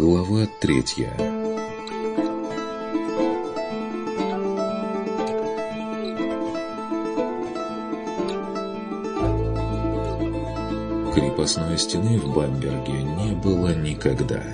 Глава третья Крепостной стены в Бамберге не было никогда.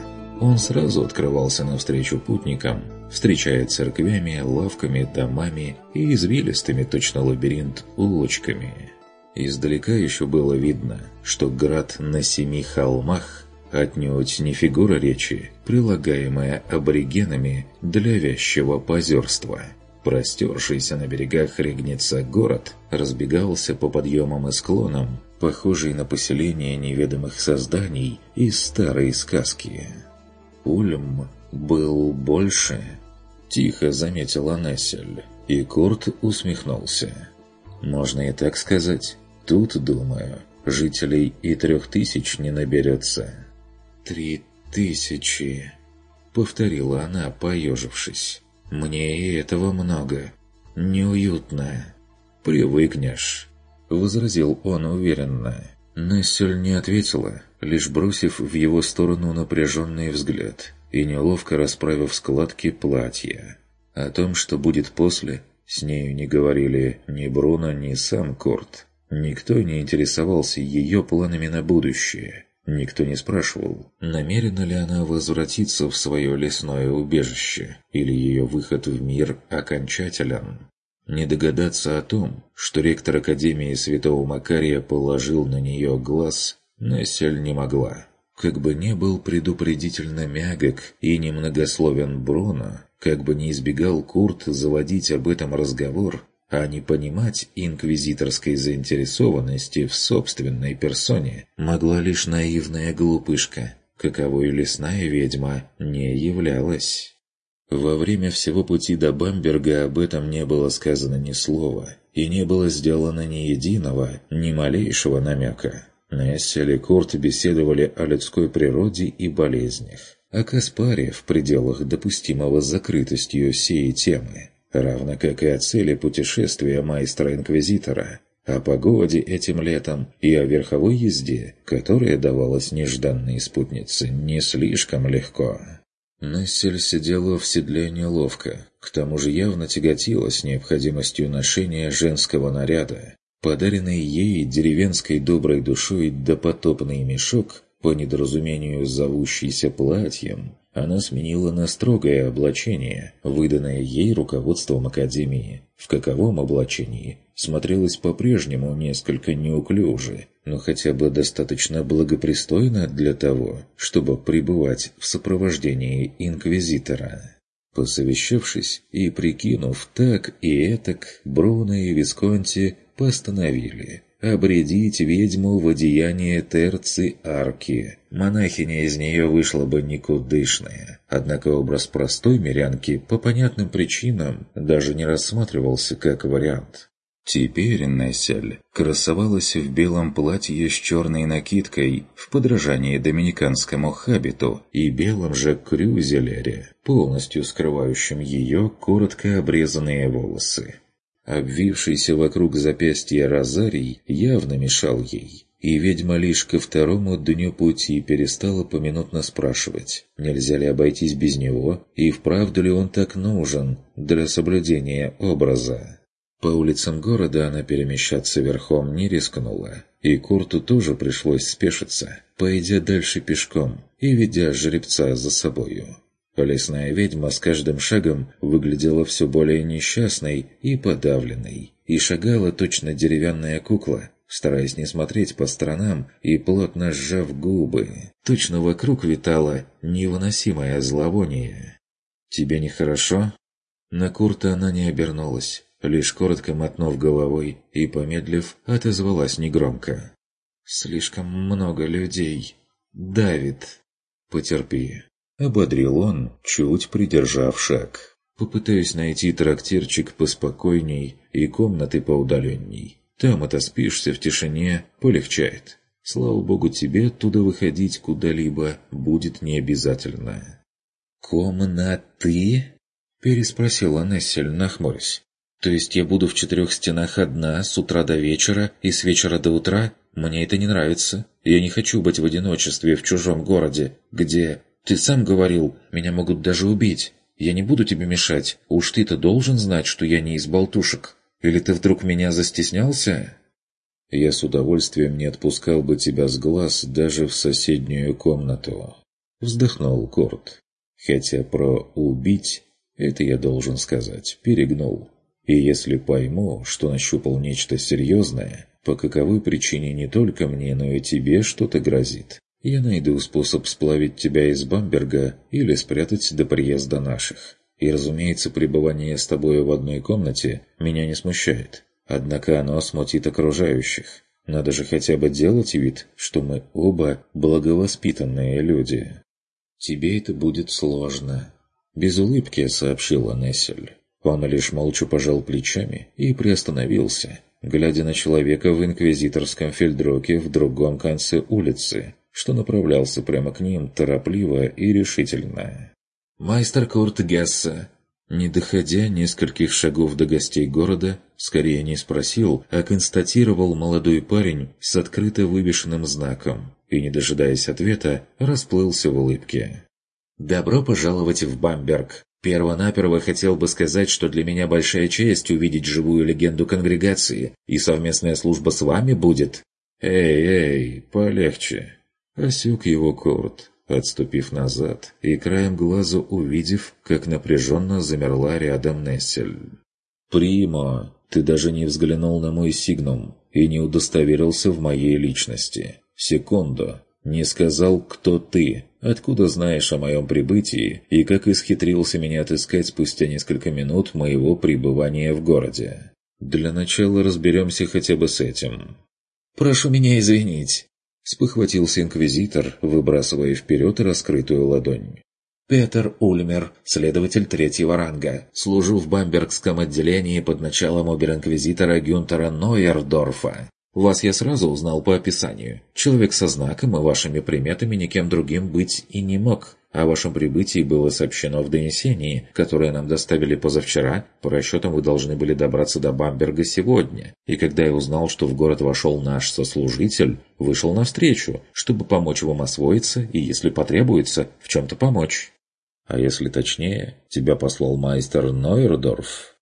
Он сразу открывался навстречу путникам, встречая церквями, лавками, домами и извилистыми, точно лабиринт, улочками. Издалека еще было видно, что град на семи холмах отнюдь не фигура речи, прилагаемая аборигенами для вязчего позерства. Простершийся на берегах Регница город разбегался по подъемам и склонам, похожий на поселение неведомых созданий из старой сказки. Ульм был больше, тихо заметила Нессель, и Курт усмехнулся. Можно и так сказать. Тут, думаю, жителей и трех тысяч не наберется. «Три тысячи», — повторила она, поежившись. «Мне и этого много. Неуютно». «Привыкнешь», — возразил он уверенно. Нессель не ответила, лишь бросив в его сторону напряженный взгляд и неловко расправив складки платья. О том, что будет после, с нею не говорили ни Бруно, ни сам Корт. Никто не интересовался ее планами на будущее. Никто не спрашивал, намерена ли она возвратиться в свое лесное убежище, или ее выход в мир окончателен. Не догадаться о том, что ректор Академии Святого Макария положил на нее глаз, Нессель не могла. Как бы не был предупредительно мягок и немногословен Бруно, как бы не избегал Курт заводить об этом разговор, а не понимать инквизиторской заинтересованности в собственной персоне могла лишь наивная глупышка, каковой лесная ведьма не являлась. Во время всего пути до Бамберга об этом не было сказано ни слова, и не было сделано ни единого, ни малейшего намека. Нессель и Курт беседовали о людской природе и болезнях, о Каспаре в пределах допустимого закрытостью сей темы равно как и о цели путешествия майстра-инквизитора, о погоде этим летом и о верховой езде, которая давалась нежданной спутнице не слишком легко. Нессель сидела в седле неловко, к тому же явно тяготилась необходимостью ношения женского наряда. Подаренный ей деревенской доброй душой допотопный мешок, по недоразумению зовущийся платьем, она сменила на строгое облачение, выданное ей руководством Академии. В каковом облачении смотрелось по-прежнему несколько неуклюже, но хотя бы достаточно благопристойно для того, чтобы пребывать в сопровождении Инквизитора. Посовещавшись и прикинув так и этак, Бруно и Висконти постановили – обредить ведьму в одеяние терцы арки. Монахиня из нее вышла бы никудышная. Однако образ простой мирянки по понятным причинам даже не рассматривался как вариант. Теперь Нессель красовалась в белом платье с черной накидкой в подражании доминиканскому хабиту и белом же крюзелере, полностью скрывающем ее коротко обрезанные волосы. Обвившийся вокруг запястья розарий явно мешал ей, и ведьма лишь ко второму дню пути перестала поминутно спрашивать, нельзя ли обойтись без него, и вправду ли он так нужен для соблюдения образа. По улицам города она перемещаться верхом не рискнула, и Курту тоже пришлось спешиться, пойдя дальше пешком и ведя жеребца за собою. Лесная ведьма с каждым шагом выглядела все более несчастной и подавленной, и шагала точно деревянная кукла, стараясь не смотреть по сторонам и плотно сжав губы. Точно вокруг витало невыносимое зловоние. «Тебе нехорошо?» На Курта она не обернулась, лишь коротко мотнув головой и, помедлив, отозвалась негромко. «Слишком много людей. Давид. Потерпи». Ободрил он, чуть придержав шаг. Попытаюсь найти трактирчик поспокойней и комнаты поудаленней. Там отоспишься в тишине, полегчает. Слава богу, тебе оттуда выходить куда-либо будет не обязательно. «Комнаты?» – переспросила Нессель, нахмурясь. «То есть я буду в четырех стенах одна с утра до вечера и с вечера до утра? Мне это не нравится. Я не хочу быть в одиночестве в чужом городе, где Ты сам говорил, меня могут даже убить. Я не буду тебе мешать. Уж ты-то должен знать, что я не из болтушек. Или ты вдруг меня застеснялся?» «Я с удовольствием не отпускал бы тебя с глаз даже в соседнюю комнату», — вздохнул Корт. «Хотя про «убить» это я должен сказать, перегнул. И если пойму, что нащупал нечто серьезное, по каковой причине не только мне, но и тебе что-то грозит, я найду способ сплавить тебя из Бамберга или спрятать до приезда наших. И, разумеется, пребывание с тобой в одной комнате меня не смущает. Однако оно смутит окружающих. Надо же хотя бы делать вид, что мы оба благовоспитанные люди. «Тебе это будет сложно», — без улыбки сообщила Нессель. Он лишь молча пожал плечами и приостановился, глядя на человека в инквизиторском фельдроке в другом конце улицы, что направлялся прямо к ним торопливо и решительно. «Майстер Курт Гесса!» Не доходя нескольких шагов до гостей города, скорее не спросил, а констатировал молодой парень с открыто вывешенным знаком и, не дожидаясь ответа, расплылся в улыбке. «Добро пожаловать в Бамберг! Первонаперво хотел бы сказать, что для меня большая честь увидеть живую легенду конгрегации, и совместная служба с вами будет...» «Эй, эй, полегче!» Осек его Корт, отступив назад и краем глаза увидев, как напряженно замерла рядом Нессель. «Примо, ты даже не взглянул на мой сигнум и не удостоверился в моей личности. Секунду, не сказал, кто ты, откуда знаешь о моем прибытии и как исхитрился меня отыскать спустя несколько минут моего пребывания в городе. Для начала разберемся хотя бы с этим». «Прошу меня извинить», спохватился инквизитор, выбрасывая вперед раскрытую ладонь. «Петер Ульмер, следователь третьего ранга. Служу в бамбергском отделении под началом обер-инквизитора Гюнтера Нойердорфа. Вас я сразу узнал по описанию. Человек со знаком и вашими приметами никем другим быть и не мог. О вашем прибытии было сообщено в донесении, которое нам доставили позавчера. По расчетам вы должны были добраться до Бамберга сегодня. И когда я узнал, что в город вошел наш сослужитель, вышел навстречу, чтобы помочь вам освоиться и, если потребуется, в чем-то помочь. А если точнее, тебя послал майстер Нойердорф?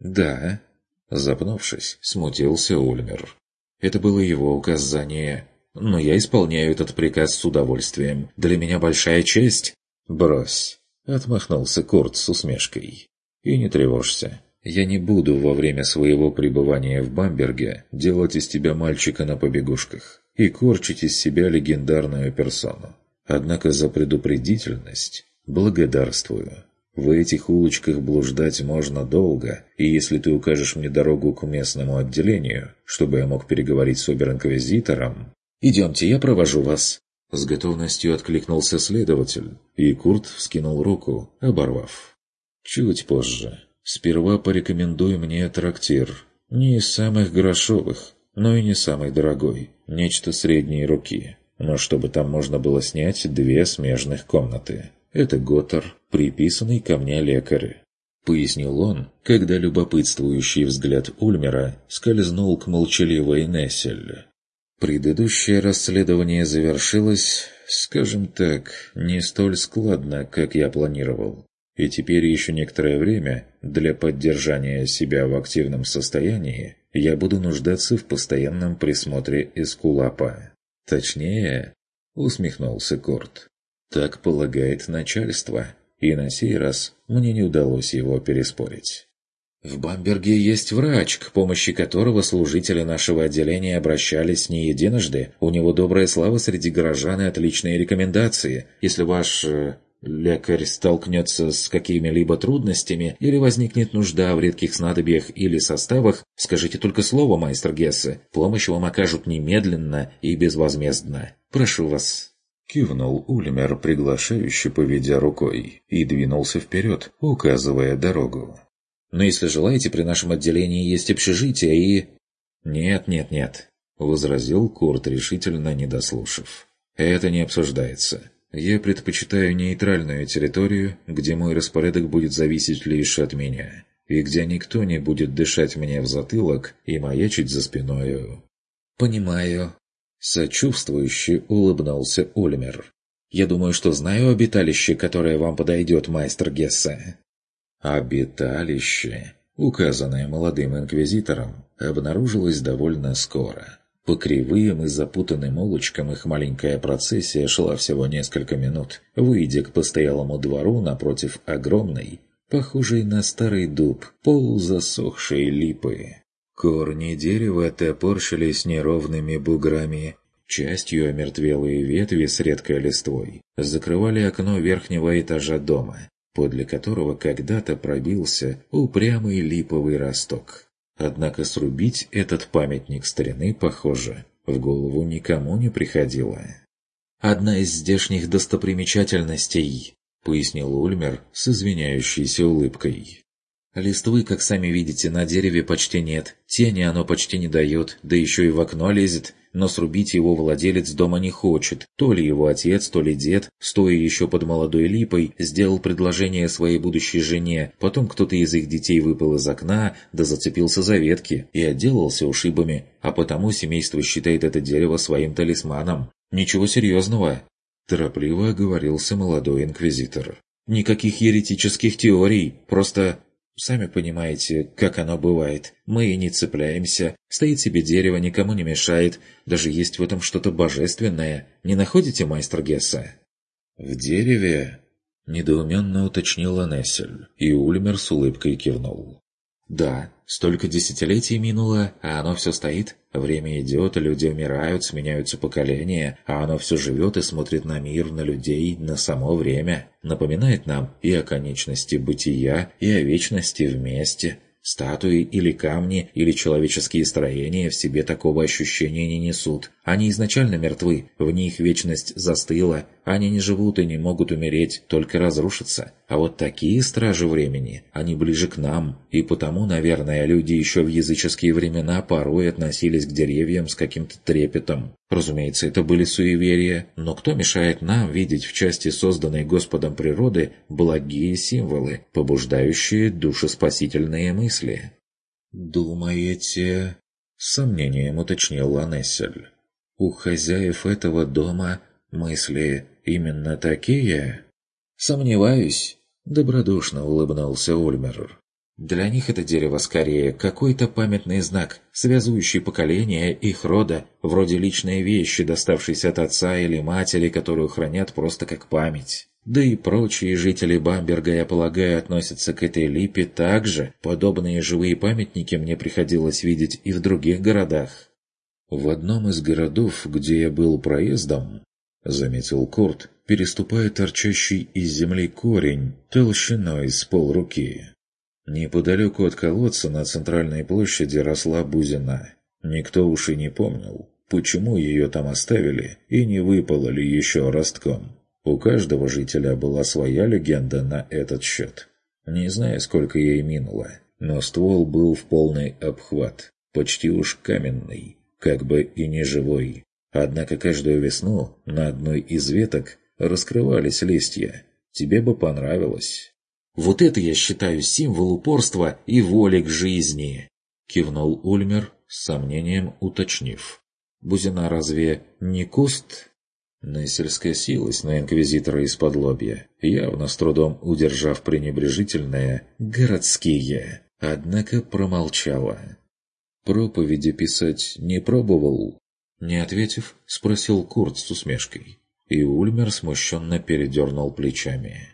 Да. Запнувшись, смутился Ульмер. Это было его указание но я исполняю этот приказ с удовольствием. Для меня большая честь». «Брось», — отмахнулся Курт с усмешкой. «И не тревожься. Я не буду во время своего пребывания в Бамберге делать из тебя мальчика на побегушках и корчить из себя легендарную персону. Однако за предупредительность благодарствую. В этих улочках блуждать можно долго, и если ты укажешь мне дорогу к местному отделению, чтобы я мог переговорить с обер-инквизитором, «Идемте, я провожу вас». С готовностью откликнулся следователь, и Курт вскинул руку, оборвав. «Чуть позже. Сперва порекомендуй мне трактир. Не из самых грошовых, но и не самый дорогой. Нечто средней руки. Но чтобы там можно было снять две смежных комнаты. Это Готтер, приписанный ко мне лекарь. Пояснил он, когда любопытствующий взгляд Ульмера скользнул к молчаливой Нессель. Предыдущее расследование завершилось, скажем так, не столь складно, как я планировал. И теперь еще некоторое время для поддержания себя в активном состоянии я буду нуждаться в постоянном присмотре Эскулапа. Точнее, усмехнулся Корт. Так полагает начальство, и на сей раз мне не удалось его переспорить. В Бамберге есть врач, к помощи которого служители нашего отделения обращались не единожды. У него добрая слава среди горожан и отличные рекомендации. Если ваш э, лекарь столкнется с какими-либо трудностями или возникнет нужда в редких снадобьях или составах, скажите только слово, майстер Гессе. Помощь вам окажут немедленно и безвозмездно. Прошу вас». Кивнул Ульмер, приглашающе поведя рукой, и двинулся вперед, указывая дорогу. Но если желаете, при нашем отделении есть общежитие и...» «Нет, нет, нет», — возразил Курт, решительно не дослушав. «Это не обсуждается. Я предпочитаю нейтральную территорию, где мой распорядок будет зависеть лишь от меня, и где никто не будет дышать мне в затылок и маячить за спиною». «Понимаю», — сочувствующе улыбнулся Ульмер. Я думаю, что знаю обиталище, которое вам подойдет, майстер Гесса». Обиталище, указанное молодым инквизитором, обнаружилось довольно скоро. По кривым и запутанным улочкам их маленькая процессия шла всего несколько минут, выйдя к постоялому двору напротив огромной, похожей на старый дуб, полузасохшей липы. Корни дерева топорщились неровными буграми, частью омертвелые ветви с редкой листвой закрывали окно верхнего этажа дома, подле которого когда-то пробился упрямый липовый росток. Однако срубить этот памятник старины, похоже, в голову никому не приходило. «Одна из здешних достопримечательностей», — пояснил Ульмер с извиняющейся улыбкой. «Листвы, как сами видите, на дереве почти нет, тени оно почти не дает, да еще и в окно лезет, но срубить его владелец дома не хочет. То ли его отец, то ли дед, стоя еще под молодой липой, сделал предложение своей будущей жене, потом кто-то из их детей выпал из окна, да зацепился за ветки и отделался ушибами, а потому семейство считает это дерево своим талисманом. Ничего серьезного. Торопливо оговорился молодой инквизитор. Никаких еретических теорий, просто Сами понимаете, как оно бывает. Мы и не цепляемся. Стоит себе дерево, никому не мешает. Даже есть в этом что-то божественное. Не находите, майстер Гесса?» «В дереве?» – недоуменно уточнила Нессель, и Ульмер с улыбкой кивнул. Да, столько десятилетий минуло, а оно все стоит. Время идет, люди умирают, сменяются поколения, а оно все живет и смотрит на мир, на людей, на само время. Напоминает нам и о конечности бытия, и о вечности вместе. Статуи или камни, или человеческие строения в себе такого ощущения не несут. Они изначально мертвы, в них вечность застыла, они не живут и не могут умереть, только разрушатся. А вот такие стражи времени, они ближе к нам, и потому, наверное, люди еще в языческие времена порой относились к деревьям с каким-то трепетом. Разумеется, это были суеверия, но кто мешает нам видеть в части созданной Господом природы благие символы, побуждающие душеспасительные мысли? «Думаете...» — с сомнением уточнил Ланессель. «У хозяев этого дома мысли именно такие?» «Сомневаюсь», — добродушно улыбнулся Ульмер. «Для них это дерево скорее какой-то памятный знак, связующий поколения их рода, вроде личной вещи, доставшейся от отца или матери, которую хранят просто как память». Да и прочие жители Бамберга, я полагаю, относятся к этой липе так же. Подобные живые памятники мне приходилось видеть и в других городах. В одном из городов, где я был проездом, — заметил Курт, переступая торчащий из земли корень толщиной с полруки. Неподалеку от колодца на центральной площади росла бузина. Никто уж и не помнил, почему ее там оставили и не выпало ли еще ростком. У каждого жителя была своя легенда на этот счет. Не знаю, сколько ей минуло, но ствол был в полный обхват, почти уж каменный, как бы и не живой. Однако каждую весну на одной из веток раскрывались листья. Тебе бы понравилось. «Вот это я считаю символ упорства и воли к жизни!» Кивнул Ульмер, с сомнением уточнив. «Бузина разве не куст?» Нессель скосилась на инквизитора из-под лобья, явно с трудом удержав пренебрежительное «городские», однако промолчала. «Проповеди писать не пробовал?» Не ответив, спросил Курт с усмешкой. И Ульмер смущенно передернул плечами.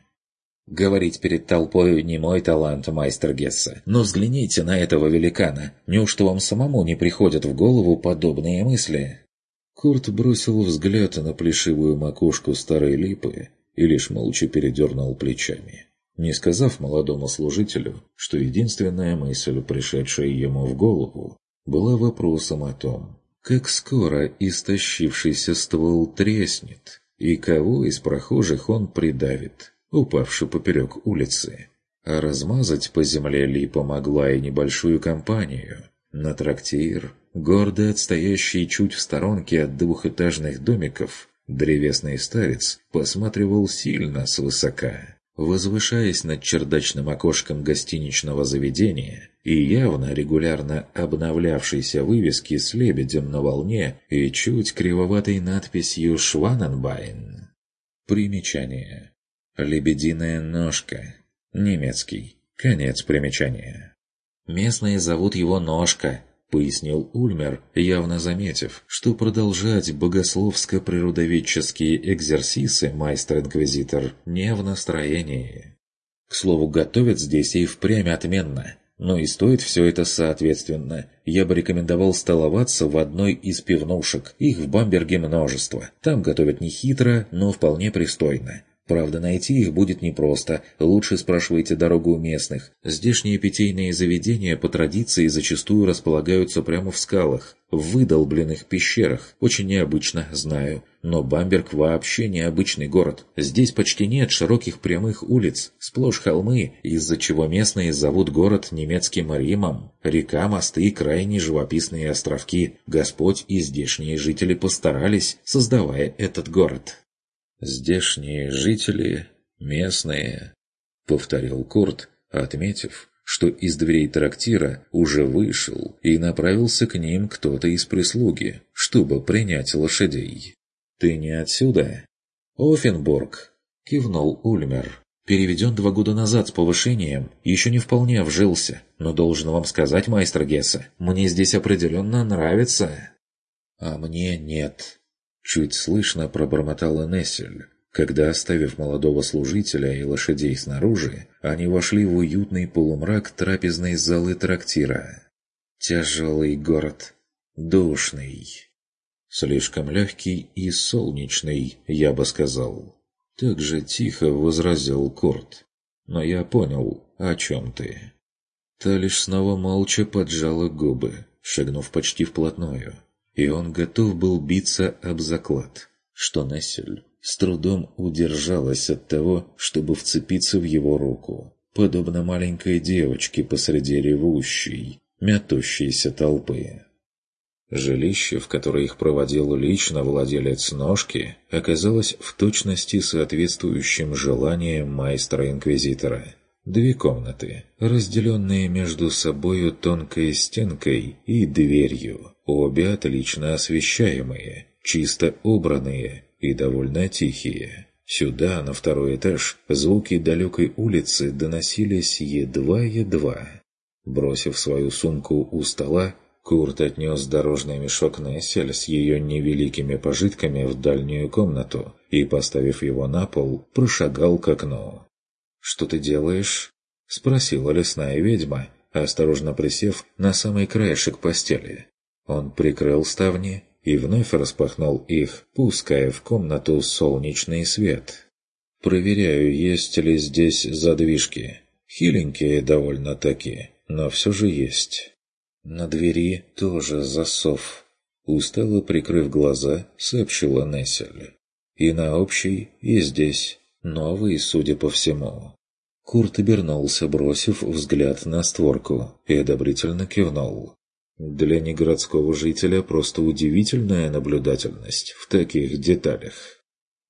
«Говорить перед толпой не мой талант, майстер Гесса. Но взгляните на этого великана. Неужто вам самому не приходят в голову подобные мысли?» Курт бросил взгляд на плешивую макушку старой липы и лишь молча передернул плечами, не сказав молодому служителю, что единственная мысль, пришедшая ему в голову, была вопросом о том, как скоро истощившийся ствол треснет, и кого из прохожих он придавит, упавший поперек улицы. А размазать по земле липа могла и небольшую компанию. На трактир, гордо отстоящий чуть в сторонке от двухэтажных домиков, древесный старец посматривал сильно свысока возвышаясь над чердачным окошком гостиничного заведения и явно регулярно обновлявшейся вывески с лебедем на волне и чуть кривоватой надписью «Шваненбайн». Примечание. Лебединая ножка. Немецкий. Конец примечания. «Местные зовут его Ножка», — пояснил Ульмер, явно заметив, что продолжать богословско-природоведческие экзерсисы майстер-инквизитор не в настроении. К слову, готовят здесь и впрямь отменно. Но и стоит все это соответственно. Я бы рекомендовал столоваться в одной из пивнушек. Их в Бамберге множество. Там готовят не хитро, но вполне пристойно. Правда, найти их будет непросто, лучше спрашивайте дорогу у местных. Здешние питейные заведения по традиции зачастую располагаются прямо в скалах, в выдолбленных пещерах. Очень необычно, знаю. Но Бамберг вообще необычный город. Здесь почти нет широких прямых улиц, сплошь холмы, из-за чего местные зовут город немецким Римом. Река, мосты, крайне живописные островки. Господь и здешние жители постарались, создавая этот город. «Здешние жители местные», — повторил Курт, отметив, что из дверей трактира уже вышел и направился к ним кто-то из прислуги, чтобы принять лошадей. «Ты не отсюда?» «Офенбург», — кивнул Ульмер. «Переведен два года назад с повышением, еще не вполне вжился, но должен вам сказать, майстер Гесса, мне здесь определенно нравится». «А мне нет», Чуть слышно пробормотала Нессель, когда, оставив молодого служителя и лошадей снаружи, они вошли в уютный полумрак трапезной залы трактира. Тяжелый город. Душный. Слишком легкий и солнечный, я бы сказал. Так же тихо возразил Курт. Но я понял, о чем ты. Та лишь снова молча поджала губы, шагнув почти вплотную и он готов был биться об заклад, что Нессель с трудом удержалась от того, чтобы вцепиться в его руку, подобно маленькой девочке посреди ревущей, мятущейся толпы. Жилище, в которое их проводил лично владелец ножки, оказалось в точности соответствующим желаниям майстра-инквизитора – Две комнаты, разделенные между собою тонкой стенкой и дверью, обе отлично освещаемые, чисто убранные и довольно тихие. Сюда, на второй этаж, звуки далекой улицы доносились едва-едва. Бросив свою сумку у стола, Курт отнес дорожный мешок Нессель с ее невеликими пожитками в дальнюю комнату и, поставив его на пол, прошагал к окну. «Что ты делаешь?» — спросила лесная ведьма, осторожно присев на самый краешек постели. Он прикрыл ставни и вновь распахнул их, пуская в комнату солнечный свет. «Проверяю, есть ли здесь задвижки. Хиленькие довольно-таки, но все же есть. На двери тоже засов». Устало прикрыв глаза, сообщила Нессель. «И на общей, и здесь. Новый, судя по всему. Курт обернулся, бросив взгляд на створку, и одобрительно кивнул. Для негородского жителя просто удивительная наблюдательность в таких деталях.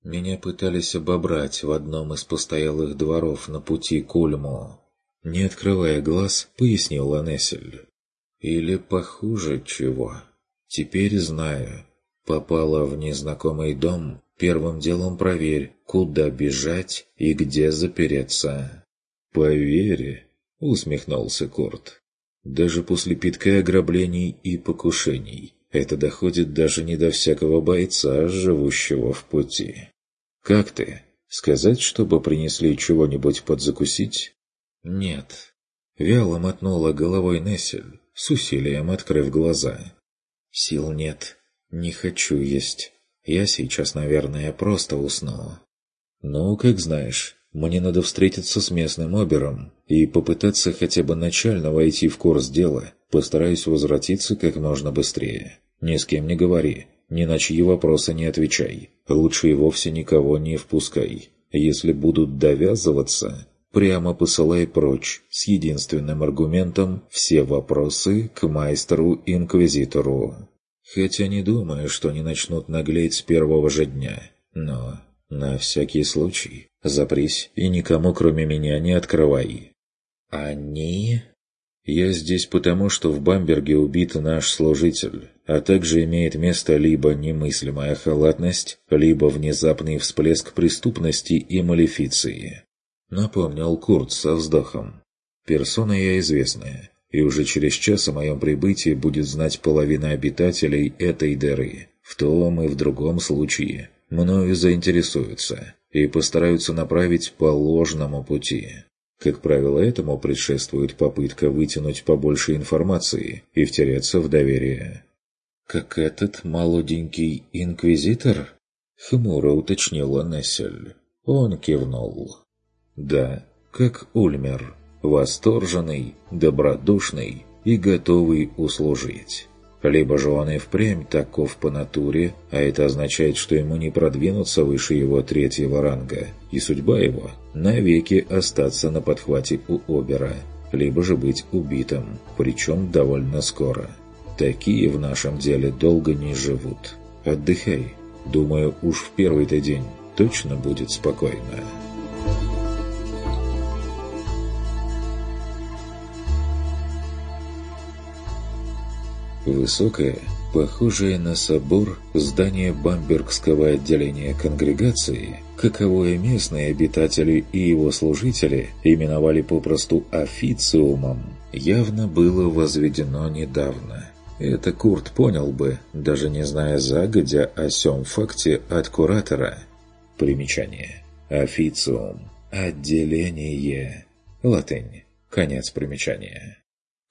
Меня пытались обобрать в одном из постоялых дворов на пути к Ульму. Не открывая глаз, пояснил Ланесель. Или похуже чего. Теперь знаю. Попала в незнакомый дом, первым делом проверь, куда бежать и где запереться. «Поверь», — усмехнулся Корт. «Даже после питка ограблений и покушений это доходит даже не до всякого бойца, живущего в пути. Как ты? Сказать, чтобы принесли чего-нибудь подзакусить?» «Нет». Вяло мотнула головой Нессель, с усилием открыв глаза. «Сил нет. Не хочу есть. Я сейчас, наверное, просто усну». «Ну, как знаешь. Мне надо встретиться с местным обером и попытаться хотя бы начально войти в курс дела. Постараюсь возвратиться как можно быстрее. Ни с кем не говори, ни на чьи вопросы не отвечай. Лучше и вовсе никого не впускай. Если будут довязываться, прямо посылай прочь с единственным аргументом «все вопросы к майстеру-инквизитору». Хотя не думаю, что они начнут наглеть с первого же дня. Но на всякий случай запрись и никому, кроме меня, не открывай. Они... «Я здесь потому, что в Бамберге убит наш служитель, а также имеет место либо немыслимая халатность, либо внезапный всплеск преступности и малефиции», — напомнил Курт со вздохом. «Персона я известная, и уже через час о моем прибытии будет знать половина обитателей этой дыры. В том и в другом случае мною заинтересуются и постараются направить по ложному пути. Как правило, этому предшествует попытка вытянуть побольше информации и втереться в доверие. «Как этот молоденький инквизитор?» — хмуро уточнила Нессель. Он кивнул. «Да, как Ульмер, восторженный, добродушный и готовый услужить». Либо же он и впрямь таков по натуре, а это означает, что ему не продвинуться выше его третьего ранга, и судьба его – навеки остаться на подхвате у Обера, либо же быть убитым, причем довольно скоро. Такие в нашем деле долго не живут. Отдыхай. Думаю, уж в первый-то день точно будет спокойно. Высокое, похожее на собор, здание бамбергского отделения конгрегации, каковое местные обитатели и его служители именовали попросту официумом, явно было возведено недавно. Это Курт понял бы, даже не зная загодя о сём факте от куратора. Примечание. Официум. Отделение. Латынь. Конец примечания.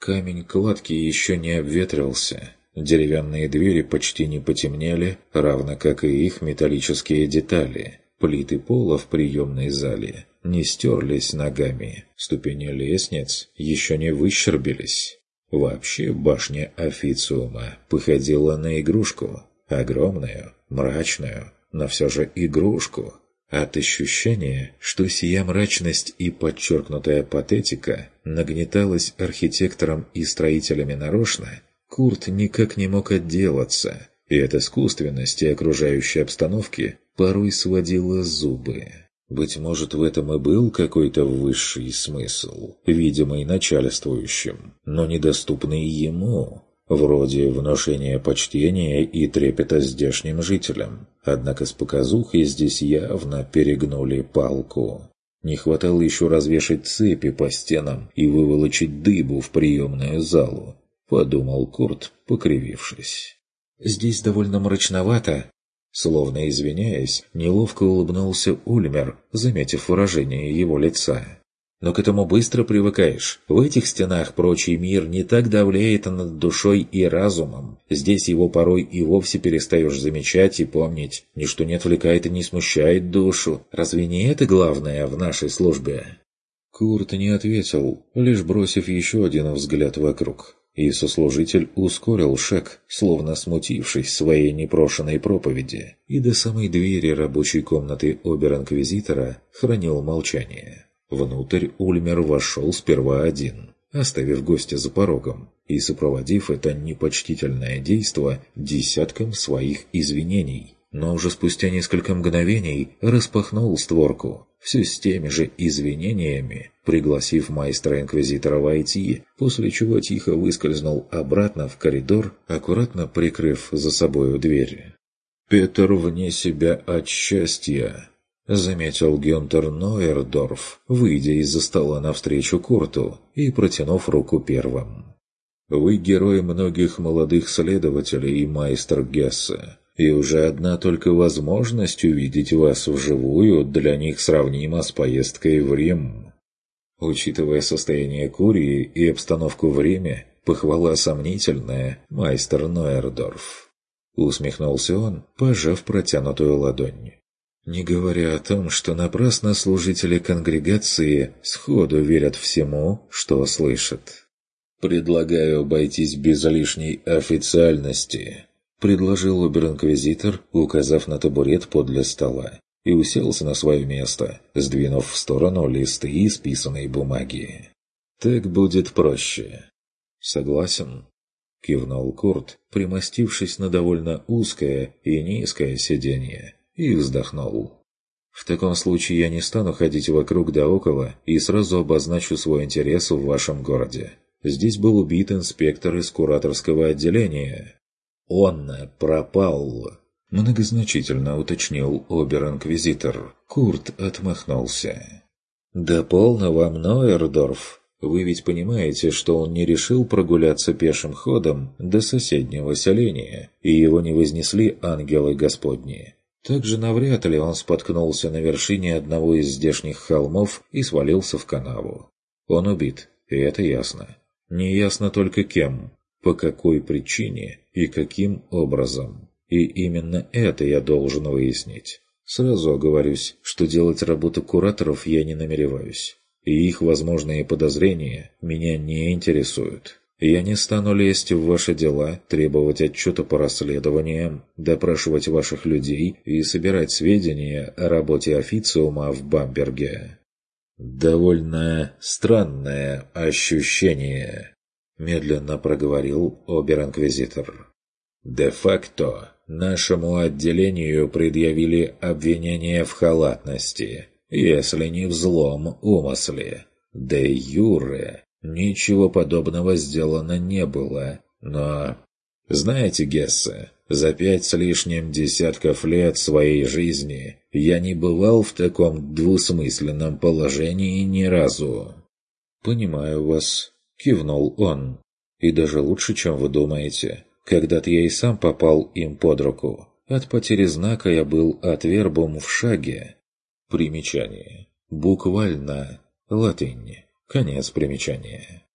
Камень кладки еще не обветрился. Деревянные двери почти не потемнели, равно как и их металлические детали. Плиты пола в приемной зале не стерлись ногами. Ступени лестниц еще не выщербились. Вообще башня официума походила на игрушку. Огромную, мрачную, но все же игрушку. От ощущения, что сия мрачность и подчеркнутая патетика нагнеталась архитектором и строителями нарочно, Курт никак не мог отделаться, и от искусственности окружающей обстановки порой сводила зубы. Быть может, в этом и был какой-то высший смысл, видимый начальствующим, но недоступный ему, вроде внушения почтения и трепета здешним жителям. Однако с показухой здесь явно перегнули палку. Не хватало еще развешать цепи по стенам и выволочить дыбу в приемную залу, подумал Курт, покривившись. «Здесь довольно мрачновато», Словно извиняясь, неловко улыбнулся Ульмер, заметив выражение его лица но к этому быстро привыкаешь. В этих стенах прочий мир не так давляет над душой и разумом. Здесь его порой и вовсе перестаешь замечать и помнить. Ничто не отвлекает и не смущает душу. Разве не это главное в нашей службе?» Курт не ответил, лишь бросив еще один взгляд вокруг. И сослужитель ускорил шаг, словно смутившись своей непрошенной проповеди, и до самой двери рабочей комнаты обер-инквизитора хранил молчание. Внутрь Ульмер вошел сперва один, оставив гостя за порогом, и сопроводив это непочтительное действо десятком своих извинений. Но уже спустя несколько мгновений распахнул створку, все с теми же извинениями, пригласив майстра-инквизитора войти, после чего тихо выскользнул обратно в коридор, аккуратно прикрыв за собою дверь. Петр вне себя от счастья — заметил Гюнтер Нойердорф, выйдя из-за стола навстречу Курту и протянув руку первым. «Вы герой многих молодых следователей и майстер Гесса, и уже одна только возможность увидеть вас вживую для них сравнима с поездкой в Рим. Учитывая состояние Курии и обстановку в Риме, похвала сомнительная, майстер Нойердорф». Усмехнулся он, пожав протянутую ладонь. Не говоря о том, что напрасно служители конгрегации сходу верят всему, что слышат. «Предлагаю обойтись без лишней официальности», — предложил обер-инквизитор, указав на табурет подле стола, и уселся на свое место, сдвинув в сторону листы исписанной бумаги. «Так будет проще». «Согласен», — кивнул Курт, примостившись на довольно узкое и низкое сиденье и вздохнул. В таком случае я не стану ходить вокруг да около и сразу обозначу свой интерес в вашем городе. Здесь был убит инспектор из кураторского отделения. Он пропал. Многозначительно уточнил обер-инквизитор. Курт отмахнулся. «Да полно вам, Нойердорф. Вы ведь понимаете, что он не решил прогуляться пешим ходом до соседнего селения, и его не вознесли ангелы Господни. Также навряд ли он споткнулся на вершине одного из здешних холмов и свалился в канаву. Он убит, и это ясно. Неясно только кем, по какой причине и каким образом. И именно это я должен выяснить. Сразу оговорюсь, что делать работу кураторов я не намереваюсь. И их возможные подозрения меня не интересуют. Я не стану лезть в ваши дела, требовать отчета по расследованиям, допрашивать ваших людей и собирать сведения о работе официума в Бамберге. «Довольно странное ощущение», — медленно проговорил обер-инквизитор. «Де-факто нашему отделению предъявили обвинение в халатности, если не в злом умысле. Де юре ничего подобного сделано не было, но... Знаете, Гессе, за пять с лишним десятков лет своей жизни я не бывал в таком двусмысленном положении ни разу. «Понимаю вас», — кивнул он. «И даже лучше, чем вы думаете. Когда-то я и сам попал им под руку. От потери знака я был от вербум в шаге. Примечание. Буквально. Латынь. Конец примечания.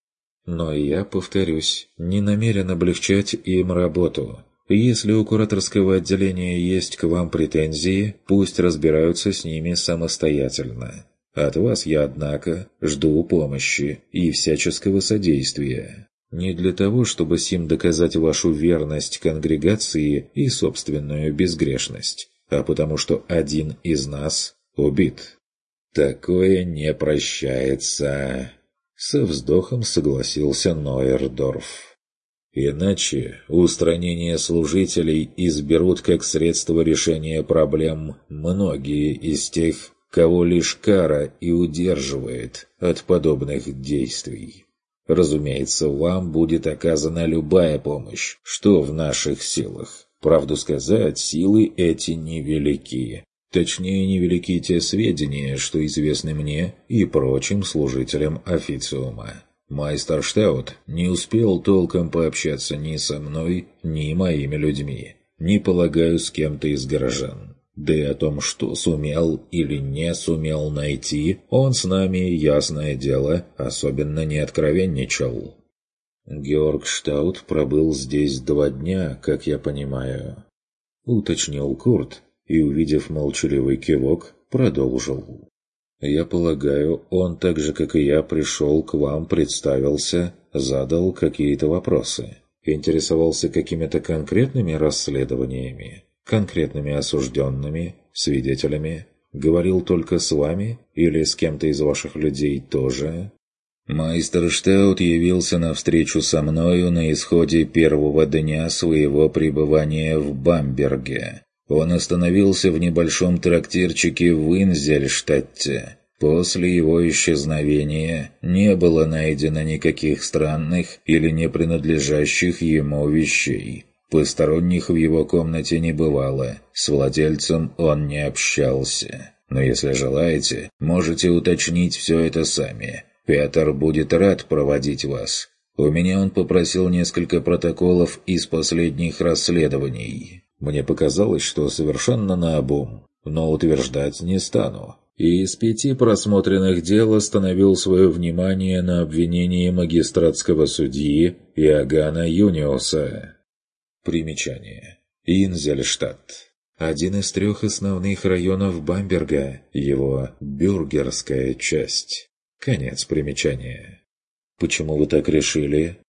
Но я, повторюсь, не намерен облегчать им работу. Если у кураторского отделения есть к вам претензии, пусть разбираются с ними самостоятельно. От вас я, однако, жду помощи и всяческого содействия. Не для того, чтобы сим доказать вашу верность конгрегации и собственную безгрешность, а потому что один из нас убит. Такое не прощается. Со вздохом согласился Нойердорф. Иначе устранение служителей изберут как средство решения проблем многие из тех, кого лишь кара и удерживает от подобных действий. Разумеется, вам будет оказана любая помощь, что в наших силах. Правду сказать, силы эти невелики. Точнее, невелики те сведения, что известны мне и прочим служителям официума. Майстер Штаут не успел толком пообщаться ни со мной, ни моими людьми, не полагаю, с кем-то из горожан. Да и о том, что сумел или не сумел найти, он с нами, ясное дело, особенно не откровенничал. Георг Штаут пробыл здесь два дня, как я понимаю. Уточнил Курт и, увидев молчаливый кивок, продолжил. «Я полагаю, он так же, как и я, пришел к вам, представился, задал какие-то вопросы, интересовался какими-то конкретными расследованиями?» конкретными осужденными, свидетелями? Говорил только с вами или с кем-то из ваших людей тоже?» Майстер Штаут явился на встречу со мною на исходе первого дня своего пребывания в Бамберге. Он остановился в небольшом трактирчике в Инзельштадте. После его исчезновения не было найдено никаких странных или не принадлежащих ему вещей. Посторонних в его комнате не бывало, с владельцем он не общался. Но если желаете, можете уточнить все это сами. Петр будет рад проводить вас. У меня он попросил несколько протоколов из последних расследований. Мне показалось, что совершенно наобум, но утверждать не стану. И из пяти просмотренных дел остановил свое внимание на обвинении магистратского судьи Иоганна Юниуса. Примечание. Инзельштадт. Один из трех основных районов Бамберга, его бюргерская часть. Конец примечания. «Почему вы так решили?»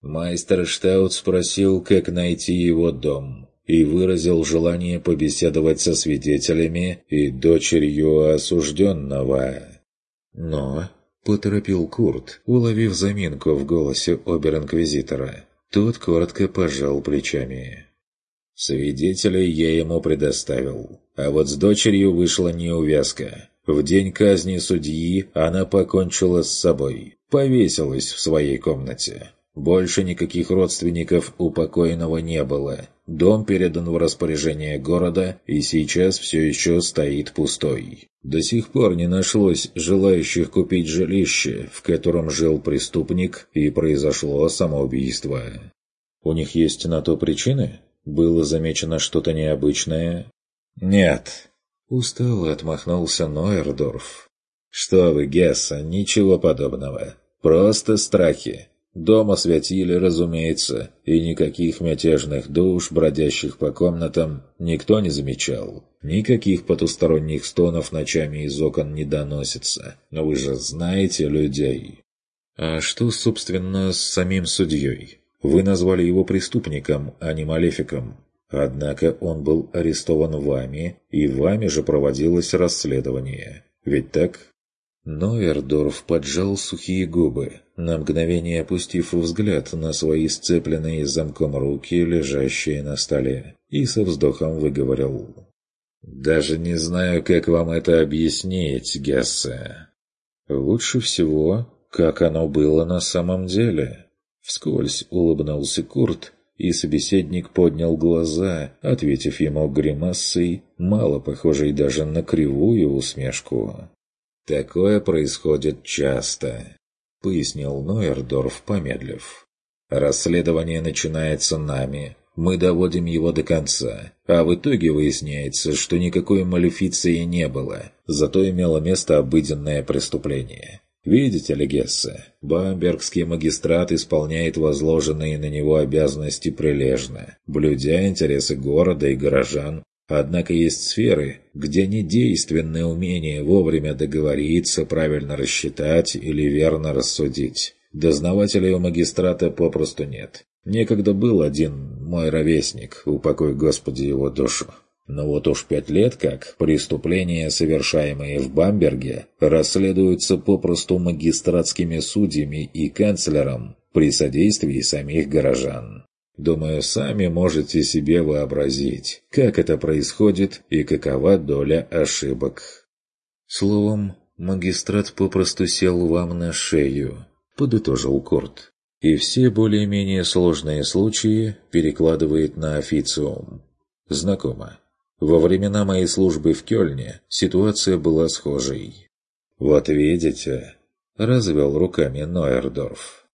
Майстер Штаут спросил, как найти его дом, и выразил желание побеседовать со свидетелями и дочерью осужденного. «Но...» — поторопил Курт, уловив заминку в голосе обер-инквизитора. Тот коротко пожал плечами. Свидетелей я ему предоставил, а вот с дочерью вышла неувязка. В день казни судьи она покончила с собой, повесилась в своей комнате. Больше никаких родственников у покойного не было. Дом передан в распоряжение города и сейчас все еще стоит пустой. До сих пор не нашлось желающих купить жилище, в котором жил преступник, и произошло самоубийство. У них есть на то причины? Было замечено что-то необычное? Нет. Устало отмахнулся Нойердорф. Что вы, Гесса, ничего подобного. Просто страхи. Дом осветили, разумеется, и никаких мятежных душ, бродящих по комнатам, никто не замечал. Никаких потусторонних стонов ночами из окон не доносится. Но вы же знаете людей. А что, собственно, с самим судьей? Вы назвали его преступником, а не малефиком. Однако он был арестован вами, и вами же проводилось расследование. Ведь так? Нойердорф поджал сухие губы, на мгновение опустив взгляд на свои сцепленные замком руки, лежащие на столе, и со вздохом выговорил. «Даже не знаю, как вам это объяснить, Гессе. Лучше всего, как оно было на самом деле». Вскользь улыбнулся Курт, и собеседник поднял глаза, ответив ему гримасой, мало похожей даже на кривую усмешку. «Такое происходит часто», — пояснил Нойердорф, помедлив. «Расследование начинается нами. Мы доводим его до конца, а в итоге выясняется, что никакой малефиции не было, зато имело место обыденное преступление. Видите ли, Гессе, бамбергский магистрат исполняет возложенные на него обязанности прилежно, блюдя интересы города и горожан, Однако есть сферы, где недейственное умение вовремя договориться, правильно рассчитать или верно рассудить. Дознавателей у магистрата попросту нет. Некогда был один мой ровесник, упокой Господи его душу. Но вот уж пять лет как преступления, совершаемые в Бамберге, расследуются попросту магистратскими судьями и канцлером при содействии самих горожан. Думаю, сами можете себе вообразить, как это происходит и какова доля ошибок. Словом, магистрат попросту сел вам на шею, подытожил Курт. И все более-менее сложные случаи перекладывает на официум. Знакомо. Во времена моей службы в Кёльне ситуация была схожей. «Вот видите», — развел руками Нойердорф.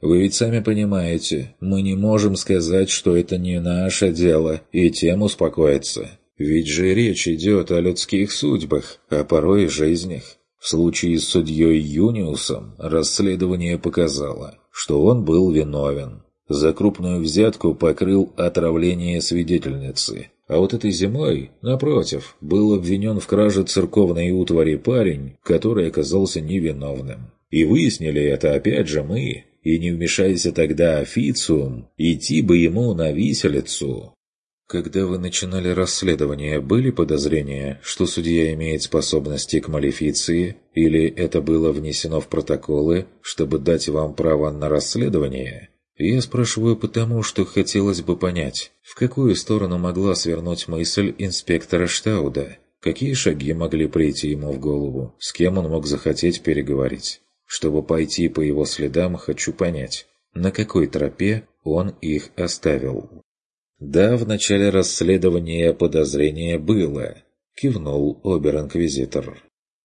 Вы ведь сами понимаете, мы не можем сказать, что это не наше дело, и тем успокоиться. Ведь же речь идет о людских судьбах, а порой и жизнях. В случае с судьей Юниусом расследование показало, что он был виновен. За крупную взятку покрыл отравление свидетельницы. А вот этой зимой, напротив, был обвинен в краже церковной утвари парень, который оказался невиновным. И выяснили это опять же мы, и не вмешайся тогда официум, идти бы ему на виселицу. Когда вы начинали расследование, были подозрения, что судья имеет способности к малефиции, или это было внесено в протоколы, чтобы дать вам право на расследование? Я спрашиваю потому, что хотелось бы понять, в какую сторону могла свернуть мысль инспектора Штауда, какие шаги могли прийти ему в голову, с кем он мог захотеть переговорить. Чтобы пойти по его следам, хочу понять, на какой тропе он их оставил. «Да, в начале расследования подозрение было», — кивнул обер-инквизитор.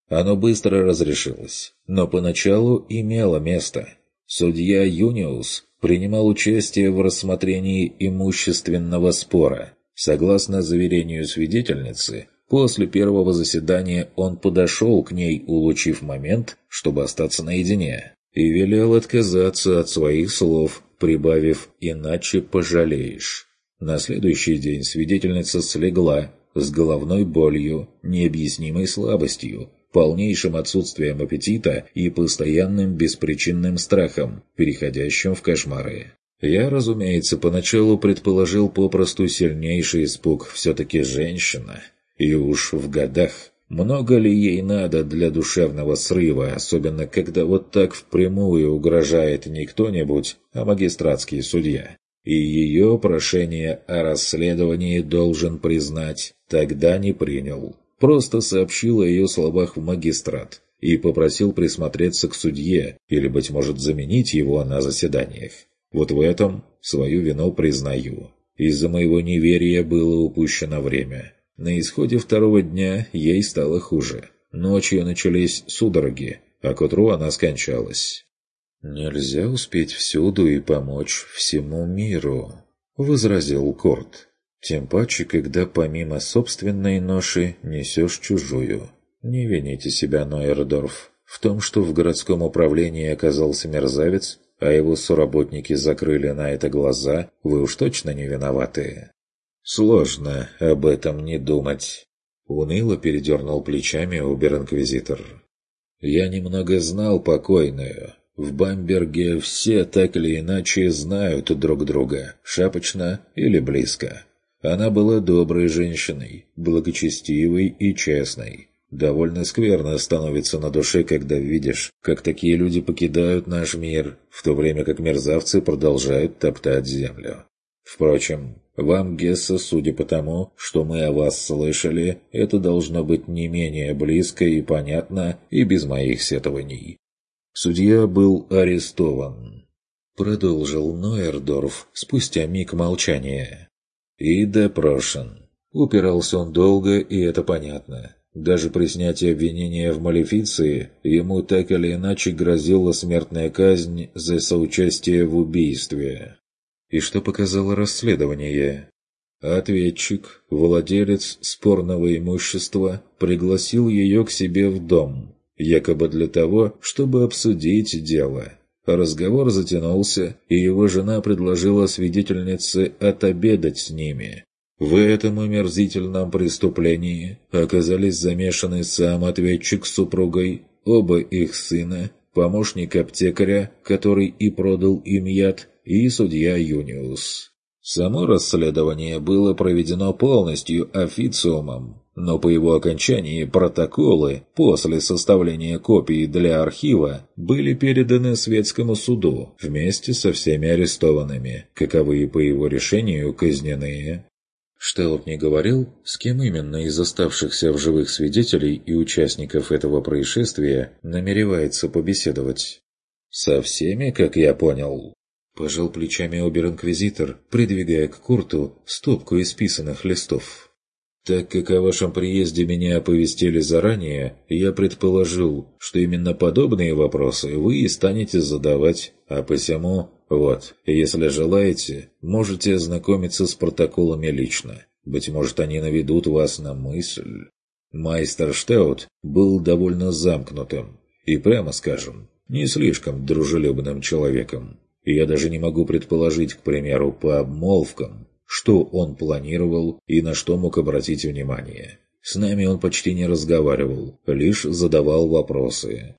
Оно быстро разрешилось, но поначалу имело место. Судья Юниус принимал участие в рассмотрении имущественного спора. Согласно заверению свидетельницы, После первого заседания он подошел к ней, улучив момент, чтобы остаться наедине, и велел отказаться от своих слов, прибавив «иначе пожалеешь». На следующий день свидетельница слегла с головной болью, необъяснимой слабостью, полнейшим отсутствием аппетита и постоянным беспричинным страхом, переходящим в кошмары. Я, разумеется, поначалу предположил попросту сильнейший испуг, все-таки женщина. И уж в годах много ли ей надо для душевного срыва, особенно когда вот так впрямую угрожает не кто-нибудь, а магистратский судья? И ее прошение о расследовании должен признать, тогда не принял. Просто сообщил о ее словах в магистрат и попросил присмотреться к судье или, быть может, заменить его на заседаниях. Вот в этом свою вину признаю. Из-за моего неверия было упущено время. На исходе второго дня ей стало хуже. Ночью начались судороги, а к утру она скончалась. «Нельзя успеть всюду и помочь всему миру», — возразил Корт. «Тем паче, когда помимо собственной ноши несешь чужую. Не вините себя, Нойердорф, в том, что в городском управлении оказался мерзавец, а его соработники закрыли на это глаза, вы уж точно не виноваты. Сложно об этом не думать. Уныло передернул плечами обер-инквизитор. Я немного знал покойную. В Бамберге все так или иначе знают друг друга, шапочно или близко. Она была доброй женщиной, благочестивой и честной. Довольно скверно становится на душе, когда видишь, как такие люди покидают наш мир, в то время как мерзавцы продолжают топтать землю. Впрочем, вам, Гесса, судя по тому, что мы о вас слышали, это должно быть не менее близко и понятно и без моих сетований. Судья был арестован. Продолжил Нойердорф спустя миг молчания. И допрошен. Упирался он долго, и это понятно. Даже при снятии обвинения в малефиции ему так или иначе грозила смертная казнь за соучастие в убийстве. И что показало расследование? Ответчик, владелец спорного имущества, пригласил ее к себе в дом, якобы для того, чтобы обсудить дело. Разговор затянулся, и его жена предложила свидетельнице отобедать с ними, в этом омерзительном преступлении оказались замешаны сам ответчик с супругой, оба их сына, помощник аптекаря, который и продал им яд, и судья Юниус. Само расследование было проведено полностью официумом, но по его окончании протоколы после составления копий для архива были переданы светскому суду вместе со всеми арестованными, каковы по его решению казненные. Штелп не говорил, с кем именно из оставшихся в живых свидетелей и участников этого происшествия намеревается побеседовать. «Со всеми, как я понял?» Пожал плечами обер-инквизитор, придвигая к Курту стопку исписанных листов. «Так как о вашем приезде меня оповестили заранее, я предположил, что именно подобные вопросы вы и станете задавать, а посему вот, если желаете, можете ознакомиться с протоколами лично. Быть может, они наведут вас на мысль. Майстер Штеут был довольно замкнутым и, прямо скажем, не слишком дружелюбным человеком. Я даже не могу предположить, к примеру, по обмолвкам, что он планировал и на что мог обратить внимание. С нами он почти не разговаривал, лишь задавал вопросы.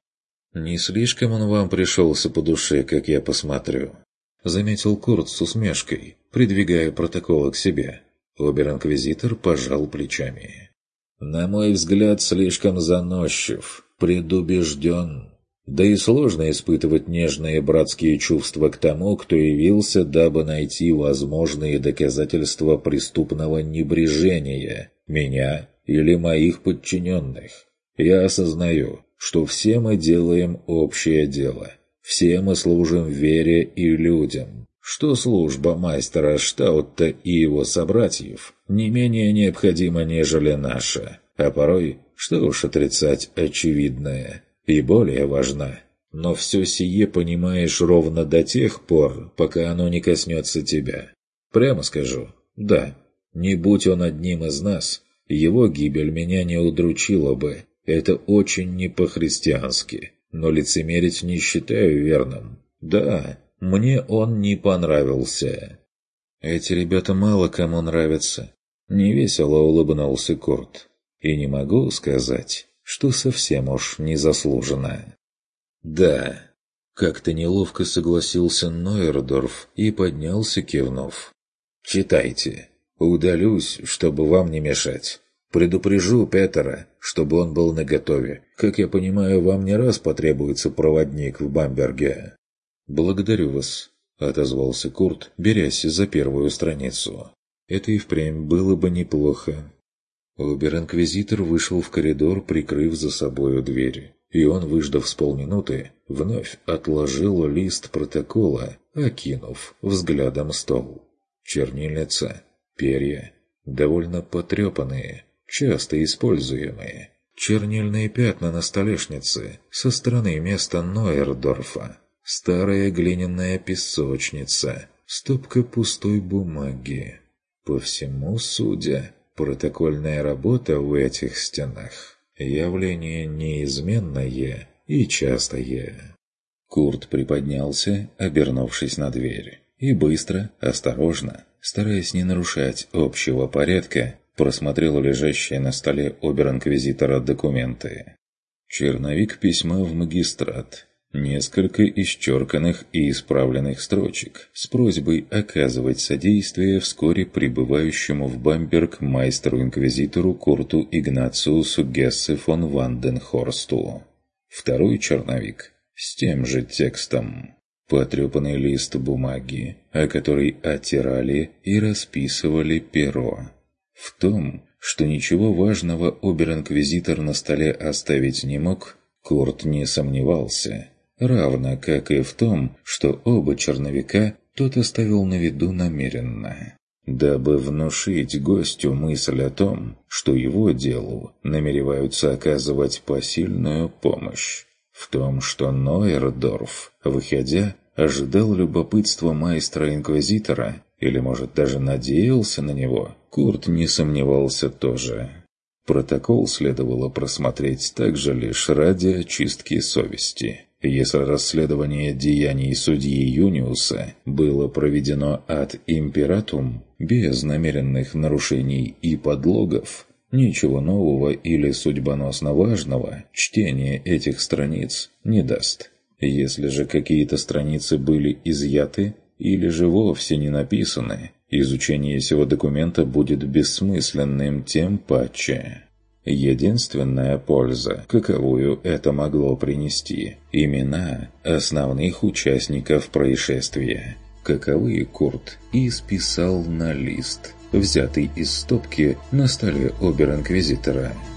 «Не слишком он вам пришелся по душе, как я посмотрю», — заметил Курт с усмешкой, придвигая протоколы к себе. Обер-инквизитор пожал плечами. «На мой взгляд, слишком заносчив, предубежден. Да и сложно испытывать нежные братские чувства к тому, кто явился, дабы найти возможные доказательства преступного небрежения, меня или моих подчиненных. Я осознаю, что все мы делаем общее дело. Все мы служим вере и людям. Что служба мастера Штаутта и его собратьев не менее необходима, нежели наша. А порой, что уж отрицать очевидное, и более важна. Но все сие понимаешь ровно до тех пор, пока оно не коснется тебя. Прямо скажу, да, не будь он одним из нас, его гибель меня не удручила бы, это очень не по-христиански, но лицемерить не считаю верным. Да, мне он не понравился. Эти ребята мало кому нравятся. Невесело улыбнулся Курт. И не могу сказать, что совсем уж незаслуженно. Да, как-то неловко согласился Нойердорф и поднялся, кивнув. «Читайте. Удалюсь, чтобы вам не мешать. Предупрежу Петера, чтобы он был наготове. Как я понимаю, вам не раз потребуется проводник в Бамберге». «Благодарю вас», — отозвался Курт, берясь за первую страницу. «Это и впрямь было бы неплохо». Обер-инквизитор вышел в коридор, прикрыв за собою дверь. И он, выждав с полминуты, вновь отложил лист протокола, окинув взглядом стол. Чернильница, перья, довольно потрепанные, часто используемые. Чернильные пятна на столешнице со стороны места Нойердорфа. Старая глиняная песочница, стопка пустой бумаги. По всему судя, протокольная работа в этих стенах – явление неизменное и частое. Курт приподнялся, обернувшись на дверь, и быстро, осторожно, стараясь не нарушать общего порядка, просмотрел лежащие на столе обер-инквизитора документы. Черновик письма в магистрат, несколько исчерканных и исправленных строчек с просьбой оказывать содействие вскоре прибывающему в Бамберг майстеру-инквизитору Курту Игнациусу Гессе фон Ванденхорсту. Второй черновик с тем же текстом. Потрепанный лист бумаги, о который оттирали и расписывали перо. В том, что ничего важного обер-инквизитор на столе оставить не мог, Курт не сомневался равно как и в том, что оба черновика тот оставил на виду намеренно, дабы внушить гостю мысль о том, что его делу намереваются оказывать посильную помощь. В том, что Нойердорф, выходя, ожидал любопытства майстра-инквизитора, или, может, даже надеялся на него, Курт не сомневался тоже. Протокол следовало просмотреть также лишь ради очистки совести. Если расследование деяний судьи Юниуса было проведено от императум, без намеренных нарушений и подлогов, ничего нового или судьбоносно важного чтение этих страниц не даст. Если же какие-то страницы были изъяты или же вовсе не написаны, изучение сего документа будет бессмысленным тем паче. Единственная польза, каковую это могло принести – имена основных участников происшествия. Каковы Курт и списал на лист, взятый из стопки на столе обер-инквизитора –